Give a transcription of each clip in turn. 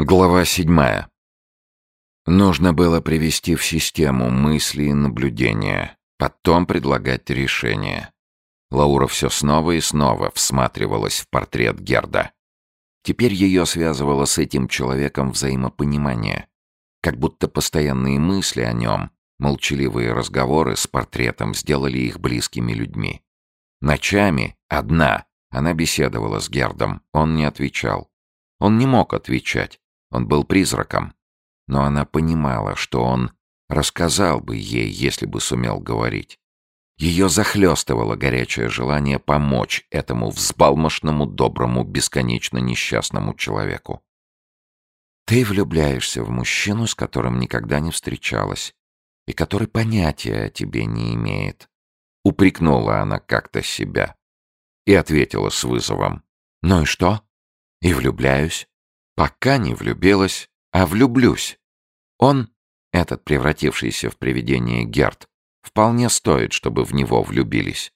Глава седьмая. Нужно было привести в систему мысли и наблюдения, потом предлагать решение. Лаура все снова и снова всматривалась в портрет Герда. Теперь ее связывало с этим человеком взаимопонимание, как будто постоянные мысли о нем, молчаливые разговоры с портретом сделали их близкими людьми. Ночами, одна, она беседовала с Гердом, он не отвечал. Он не мог отвечать он был призраком. Но она понимала, что он рассказал бы ей, если бы сумел говорить. Ее захлестывало горячее желание помочь этому взбалмошному, доброму, бесконечно несчастному человеку. Ты влюбляешься в мужчину, с которым никогда не встречалась, и который понятия о тебе не имеет. Упрекнула она как-то себя и ответила с вызовом. «Ну и что? И влюбляюсь. Пока не влюбилась, а влюблюсь. Он, этот превратившийся в привидение Герт, вполне стоит, чтобы в него влюбились.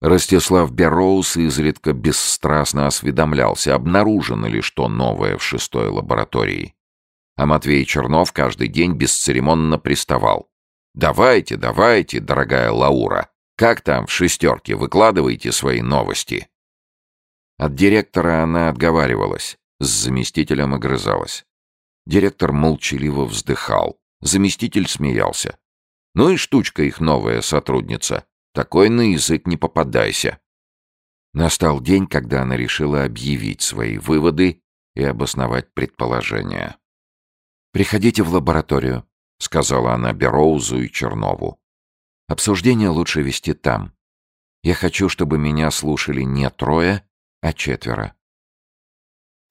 Ростислав Берроуз изредка бесстрастно осведомлялся, обнаружено ли что новое в шестой лаборатории. А Матвей Чернов каждый день бесцеремонно приставал. «Давайте, давайте, дорогая Лаура, как там в шестерке, выкладывайте свои новости». От директора она отговаривалась. С заместителем огрызалась. Директор молчаливо вздыхал. Заместитель смеялся. Ну и штучка их новая сотрудница. Такой на язык не попадайся. Настал день, когда она решила объявить свои выводы и обосновать предположения. «Приходите в лабораторию», — сказала она Бероузу и Чернову. «Обсуждение лучше вести там. Я хочу, чтобы меня слушали не трое, а четверо.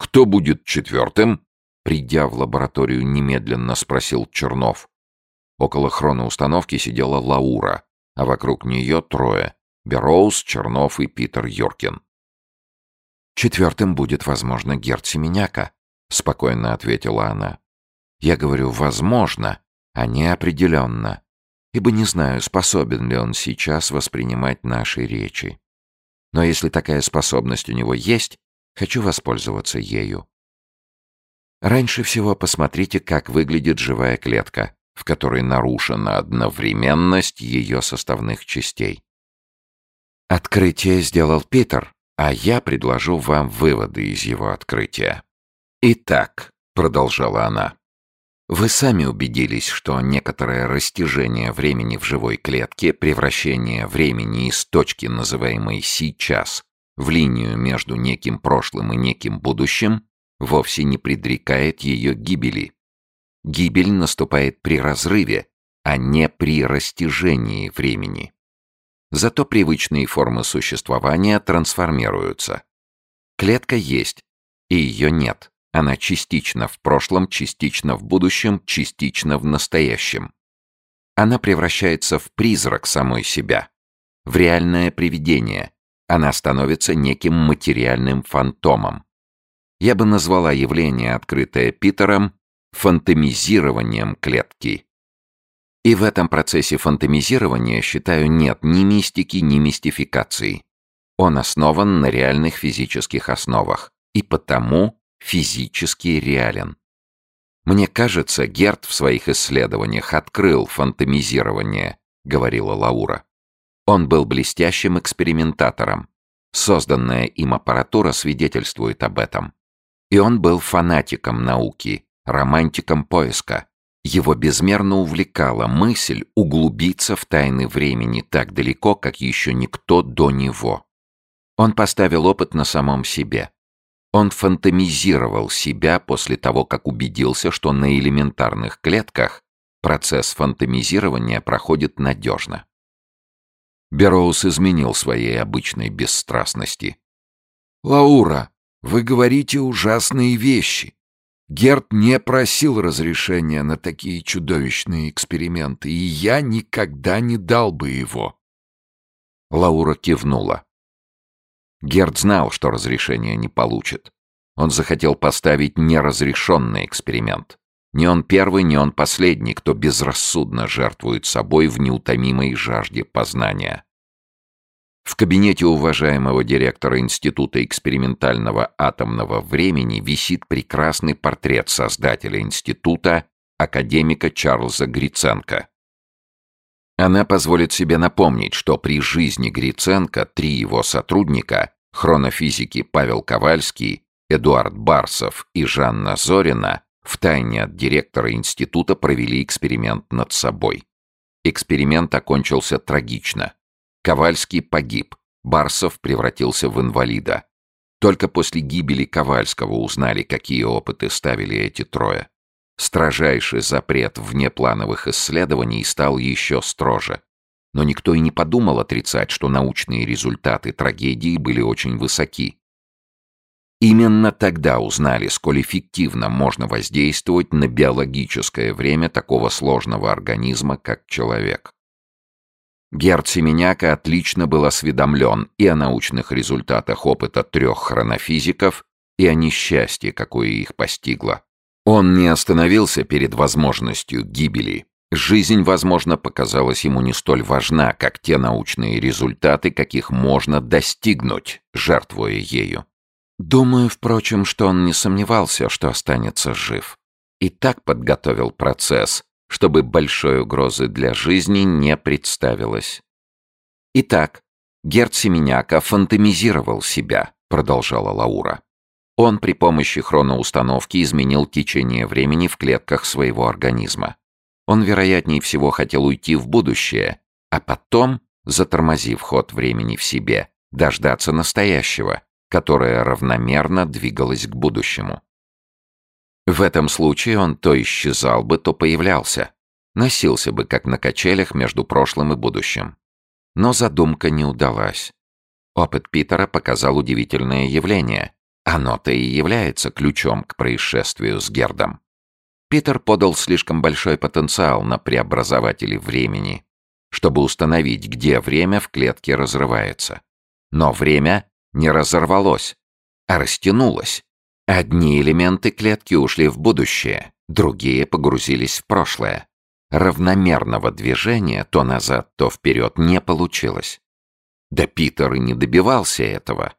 «Кто будет четвертым?» Придя в лабораторию, немедленно спросил Чернов. Около хроноустановки сидела Лаура, а вокруг нее трое — Бероуз, Чернов и Питер Йоркин. «Четвертым будет, возможно, Герд Семеняка», — спокойно ответила она. «Я говорю «возможно», а не определенно, ибо не знаю, способен ли он сейчас воспринимать наши речи. Но если такая способность у него есть, Хочу воспользоваться ею. Раньше всего посмотрите, как выглядит живая клетка, в которой нарушена одновременность ее составных частей. Открытие сделал Питер, а я предложу вам выводы из его открытия. Итак, продолжала она, вы сами убедились, что некоторое растяжение времени в живой клетке, превращение времени из точки, называемой «сейчас», в линию между неким прошлым и неким будущим, вовсе не предрекает ее гибели. Гибель наступает при разрыве, а не при растяжении времени. Зато привычные формы существования трансформируются. Клетка есть, и ее нет. Она частично в прошлом, частично в будущем, частично в настоящем. Она превращается в призрак самой себя, в реальное привидение, она становится неким материальным фантомом. Я бы назвала явление, открытое Питером, фантомизированием клетки. И в этом процессе фантомизирования, считаю, нет ни мистики, ни мистификации. Он основан на реальных физических основах и потому физически реален. Мне кажется, Герт в своих исследованиях открыл фантомизирование, говорила Лаура. Он был блестящим экспериментатором. Созданная им аппаратура свидетельствует об этом. И он был фанатиком науки, романтиком поиска. Его безмерно увлекала мысль углубиться в тайны времени так далеко, как еще никто до него. Он поставил опыт на самом себе. Он фантомизировал себя после того, как убедился, что на элементарных клетках процесс фантомизирования проходит надежно. Бероуз изменил своей обычной бесстрастности. «Лаура, вы говорите ужасные вещи. Герт не просил разрешения на такие чудовищные эксперименты, и я никогда не дал бы его». Лаура кивнула. Герт знал, что разрешения не получит. Он захотел поставить неразрешенный эксперимент. Не он первый, не он последний, кто безрассудно жертвует собой в неутомимой жажде познания. В кабинете уважаемого директора Института экспериментального атомного времени висит прекрасный портрет создателя института, академика Чарльза Гриценко. Она позволит себе напомнить, что при жизни Гриценко три его сотрудника, хронофизики Павел Ковальский, Эдуард Барсов и Жанна Зорина, втайне от директора института провели эксперимент над собой. Эксперимент окончился трагично. Ковальский погиб, Барсов превратился в инвалида. Только после гибели Ковальского узнали, какие опыты ставили эти трое. Строжайший запрет внеплановых исследований стал еще строже. Но никто и не подумал отрицать, что научные результаты трагедии были очень высоки. Именно тогда узнали, сколь эффективно можно воздействовать на биологическое время такого сложного организма, как человек. Герд Семеняка отлично был осведомлен и о научных результатах опыта трех хронофизиков, и о несчастье, какое их постигло. Он не остановился перед возможностью гибели. Жизнь, возможно, показалась ему не столь важна, как те научные результаты, каких можно достигнуть, жертвуя ею. Думаю, впрочем, что он не сомневался, что останется жив. И так подготовил процесс, чтобы большой угрозы для жизни не представилось. Итак, Герд Семеняка фантомизировал себя, продолжала Лаура. Он при помощи хроноустановки изменил течение времени в клетках своего организма. Он, вероятнее всего, хотел уйти в будущее, а потом, затормозив ход времени в себе, дождаться настоящего, которое равномерно двигалось к будущему. В этом случае он то исчезал бы, то появлялся, носился бы, как на качелях между прошлым и будущим. Но задумка не удалась. Опыт Питера показал удивительное явление. Оно-то и является ключом к происшествию с Гердом. Питер подал слишком большой потенциал на преобразователи времени, чтобы установить, где время в клетке разрывается. Но время не разорвалось, а растянулось. Одни элементы клетки ушли в будущее, другие погрузились в прошлое. Равномерного движения то назад, то вперед не получилось. Да Питер и не добивался этого.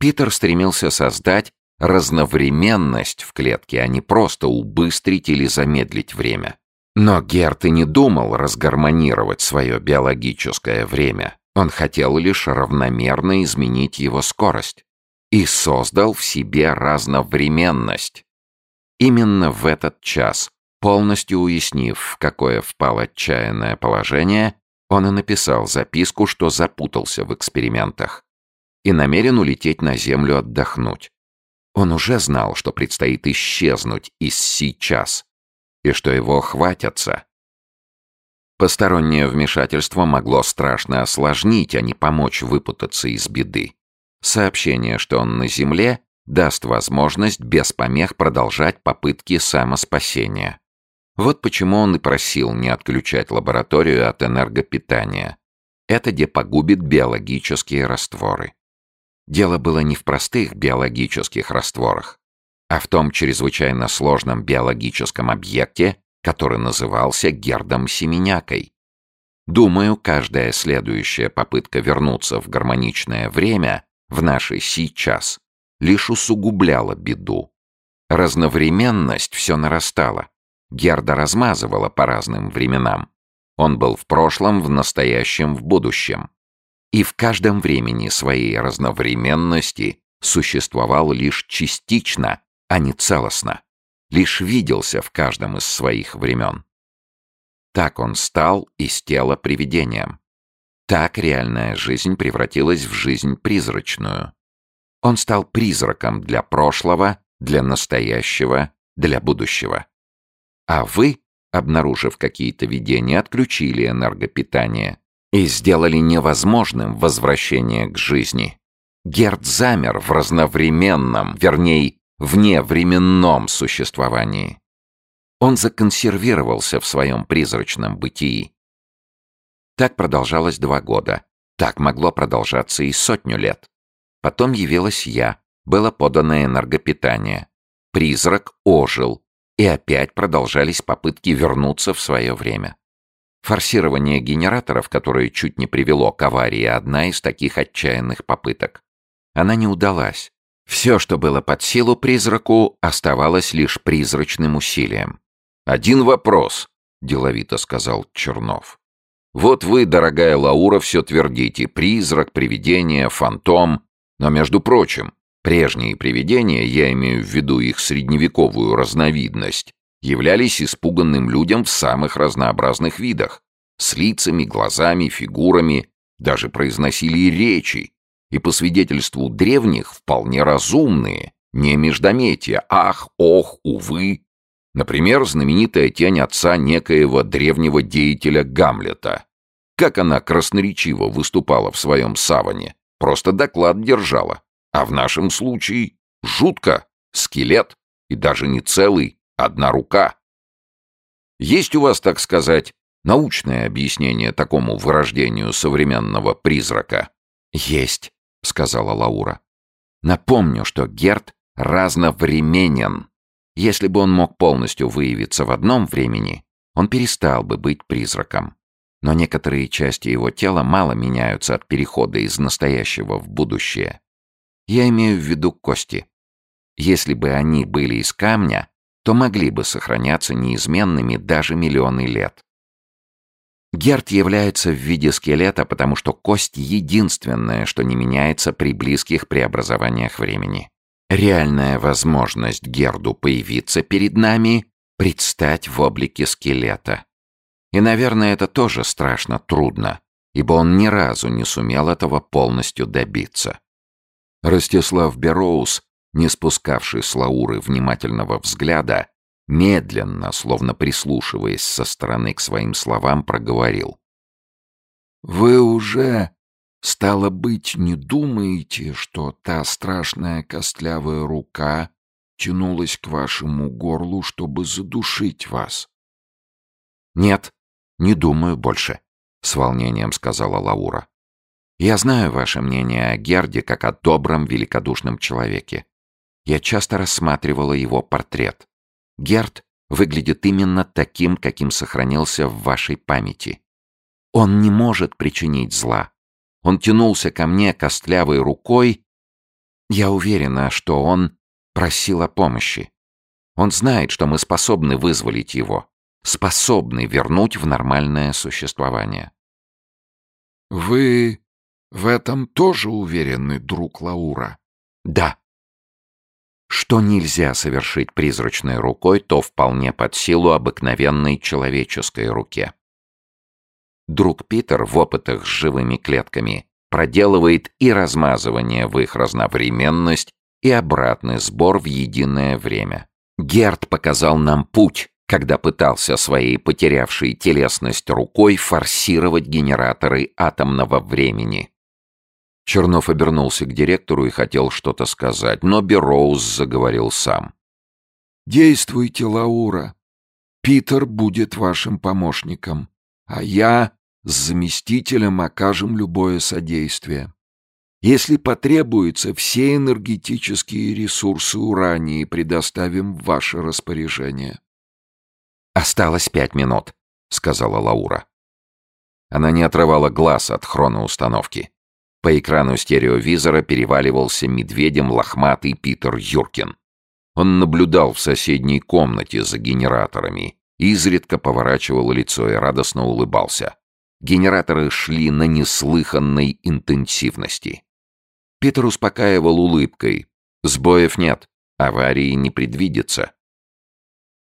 Питер стремился создать разновременность в клетке, а не просто убыстрить или замедлить время. Но Герт и не думал разгармонировать свое биологическое время. Он хотел лишь равномерно изменить его скорость и создал в себе разновременность. Именно в этот час, полностью уяснив, в какое впал отчаянное положение, он и написал записку, что запутался в экспериментах и намерен улететь на Землю отдохнуть. Он уже знал, что предстоит исчезнуть из сейчас, и что его хватятся. Постороннее вмешательство могло страшно осложнить, а не помочь выпутаться из беды. Сообщение, что он на Земле, даст возможность без помех продолжать попытки самоспасения. Вот почему он и просил не отключать лабораторию от энергопитания. Это где погубит биологические растворы. Дело было не в простых биологических растворах, а в том чрезвычайно сложном биологическом объекте, который назывался Гердом Семенякой. Думаю, каждая следующая попытка вернуться в гармоничное время, в наше сейчас, лишь усугубляла беду. Разновременность все нарастала. Герда размазывала по разным временам. Он был в прошлом, в настоящем, в будущем. И в каждом времени своей разновременности существовал лишь частично, а не целостно лишь виделся в каждом из своих времен. Так он стал из тела привидением. Так реальная жизнь превратилась в жизнь призрачную. Он стал призраком для прошлого, для настоящего, для будущего. А вы, обнаружив какие-то видения, отключили энергопитание и сделали невозможным возвращение к жизни. Герд замер в разновременном, вернее, вне временном существовании. Он законсервировался в своем призрачном бытии. Так продолжалось два года. Так могло продолжаться и сотню лет. Потом явилась я, было подано энергопитание. Призрак ожил, и опять продолжались попытки вернуться в свое время. Форсирование генераторов, которое чуть не привело к аварии, одна из таких отчаянных попыток. Она не удалась. Все, что было под силу призраку, оставалось лишь призрачным усилием. «Один вопрос», — деловито сказал Чернов. «Вот вы, дорогая Лаура, все твердите. Призрак, привидение, фантом. Но, между прочим, прежние привидения, я имею в виду их средневековую разновидность, являлись испуганным людям в самых разнообразных видах. С лицами, глазами, фигурами, даже произносили речи. И по свидетельству древних вполне разумные, не междометия, ах, ох, увы. Например, знаменитая тень отца некоего древнего деятеля Гамлета. Как она красноречиво выступала в своем саване, просто доклад держала. А в нашем случае жутко, скелет, и даже не целый, Одна рука. Есть у вас, так сказать, научное объяснение такому вырождению современного призрака? Есть, сказала Лаура. Напомню, что Герт разновременен. Если бы он мог полностью выявиться в одном времени, он перестал бы быть призраком. Но некоторые части его тела мало меняются от перехода из настоящего в будущее. Я имею в виду кости. Если бы они были из камня, то могли бы сохраняться неизменными даже миллионы лет. Герт является в виде скелета, потому что кость — единственное, что не меняется при близких преобразованиях времени. Реальная возможность Герду появиться перед нами — предстать в облике скелета. И, наверное, это тоже страшно трудно, ибо он ни разу не сумел этого полностью добиться. Ростислав Бероуз не спускавший с Лауры внимательного взгляда, медленно, словно прислушиваясь со стороны к своим словам, проговорил. «Вы уже, стало быть, не думаете, что та страшная костлявая рука тянулась к вашему горлу, чтобы задушить вас?» «Нет, не думаю больше», — с волнением сказала Лаура. «Я знаю ваше мнение о Герде как о добром, великодушном человеке. Я часто рассматривала его портрет. Герт выглядит именно таким, каким сохранился в вашей памяти. Он не может причинить зла. Он тянулся ко мне костлявой рукой. Я уверена, что он просил о помощи. Он знает, что мы способны вызволить его, способны вернуть в нормальное существование. «Вы в этом тоже уверены, друг Лаура?» «Да», что нельзя совершить призрачной рукой, то вполне под силу обыкновенной человеческой руке. Друг Питер в опытах с живыми клетками проделывает и размазывание в их разновременность, и обратный сбор в единое время. Герд показал нам путь, когда пытался своей потерявшей телесность рукой форсировать генераторы атомного времени. Чернов обернулся к директору и хотел что-то сказать, но Бероуз заговорил сам. «Действуйте, Лаура. Питер будет вашим помощником, а я с заместителем окажем любое содействие. Если потребуется, все энергетические ресурсы Урании предоставим в ваше распоряжение». «Осталось пять минут», — сказала Лаура. Она не отрывала глаз от хроноустановки. По экрану стереовизора переваливался медведем лохматый Питер Юркин. Он наблюдал в соседней комнате за генераторами, изредка поворачивал лицо и радостно улыбался. Генераторы шли на неслыханной интенсивности. Питер успокаивал улыбкой. «Сбоев нет, аварии не предвидится».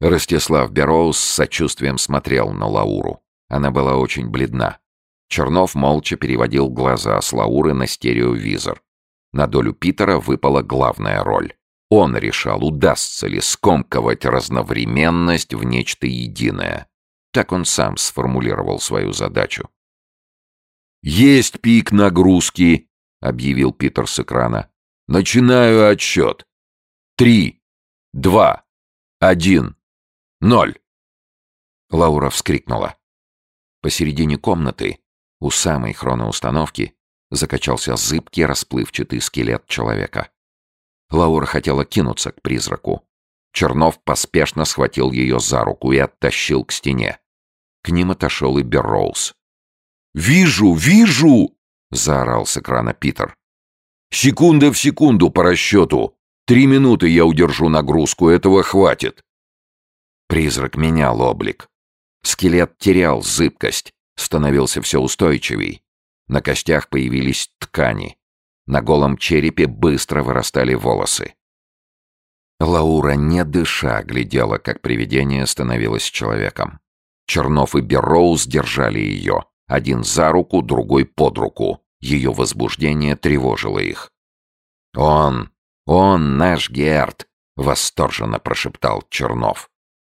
Ростислав Бероуз с сочувствием смотрел на Лауру. Она была очень бледна. Чернов молча переводил глаза с Лауры на стереовизор. На долю Питера выпала главная роль. Он решал, удастся ли скомковать разновременность в нечто единое. Так он сам сформулировал свою задачу. «Есть пик нагрузки», — объявил Питер с экрана. «Начинаю отсчет. Три, два, один, ноль». Лаура вскрикнула. Посередине комнаты у самой хроноустановки закачался зыбкий расплывчатый скелет человека. Лаура хотела кинуться к призраку. Чернов поспешно схватил ее за руку и оттащил к стене. К ним отошел и Берроуз. «Вижу, вижу!» — заорал с экрана Питер. «Секунда в секунду по расчету. Три минуты я удержу нагрузку, этого хватит». Призрак менял облик. Скелет терял зыбкость, становился все устойчивей. На костях появились ткани. На голом черепе быстро вырастали волосы. Лаура, не дыша, глядела, как привидение становилось человеком. Чернов и Берроуз держали ее. Один за руку, другой под руку. Ее возбуждение тревожило их. «Он! Он наш Герд!» — восторженно прошептал Чернов.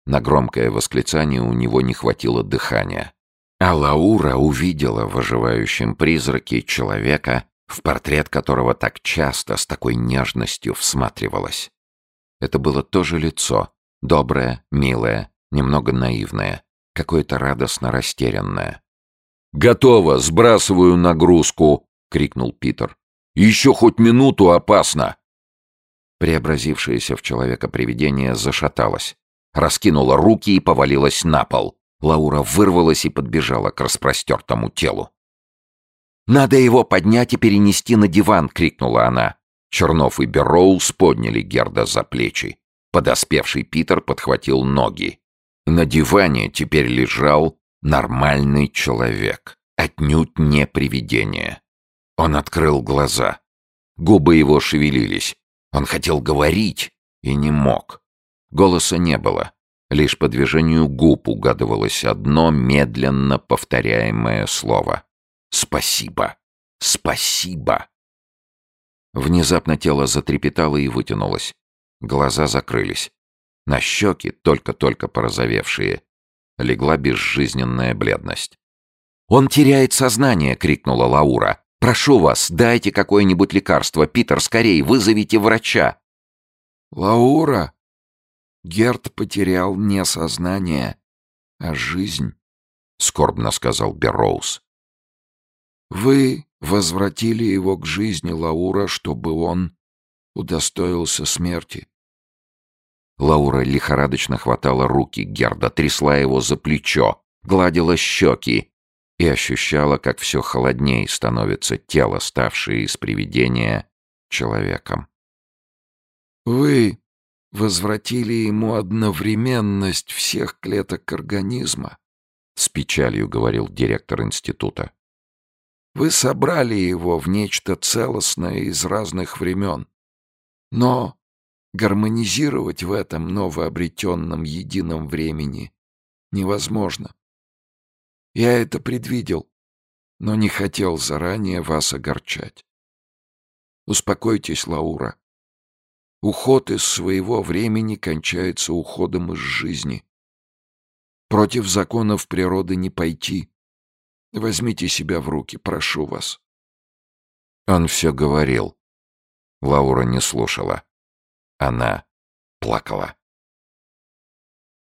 На громкое восклицание у него не хватило дыхания. А Лаура увидела в оживающем призраке человека, в портрет которого так часто с такой нежностью всматривалась. Это было тоже лицо, доброе, милое, немного наивное, какое-то радостно растерянное. «Готово! Сбрасываю нагрузку!» — крикнул Питер. «Еще хоть минуту опасно!» Преобразившееся в человека привидение зашаталось, раскинуло руки и повалилось на пол. Лаура вырвалась и подбежала к распростертому телу. «Надо его поднять и перенести на диван!» — крикнула она. Чернов и Берроуз подняли Герда за плечи. Подоспевший Питер подхватил ноги. На диване теперь лежал нормальный человек, отнюдь не привидение. Он открыл глаза. Губы его шевелились. Он хотел говорить и не мог. Голоса не было. Лишь по движению губ угадывалось одно медленно повторяемое слово. «Спасибо! Спасибо!» Внезапно тело затрепетало и вытянулось. Глаза закрылись. На щеки, только-только порозовевшие, легла безжизненная бледность. «Он теряет сознание!» — крикнула Лаура. «Прошу вас, дайте какое-нибудь лекарство. Питер, скорей, вызовите врача!» «Лаура!» Герт потерял не сознание, а жизнь, — скорбно сказал Берроуз. «Вы возвратили его к жизни, Лаура, чтобы он удостоился смерти. Лаура лихорадочно хватала руки Герда, трясла его за плечо, гладила щеки и ощущала, как все холоднее становится тело, ставшее из привидения человеком. «Вы возвратили ему одновременность всех клеток организма», — с печалью говорил директор института. Вы собрали его в нечто целостное из разных времен. Но гармонизировать в этом новообретенном едином времени невозможно. Я это предвидел, но не хотел заранее вас огорчать. Успокойтесь, Лаура. Уход из своего времени кончается уходом из жизни. Против законов природы не пойти. Возьмите себя в руки, прошу вас». Он все говорил. Лаура не слушала. Она плакала.